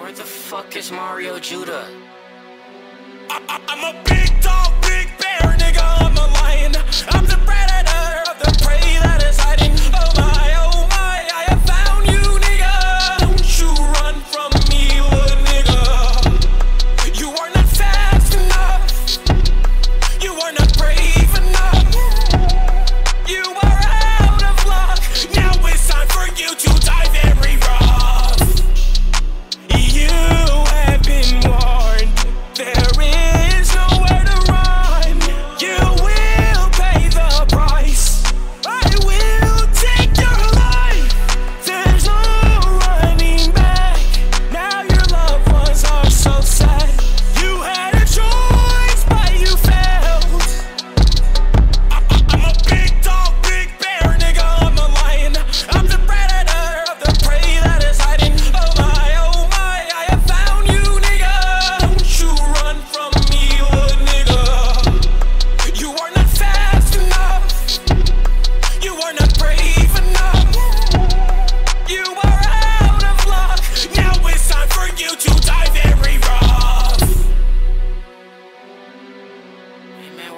Where the fuck is Mario Judah? I, I, I'm a big dog, big bear, nigga.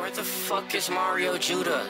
where the fuck is Mario Judah?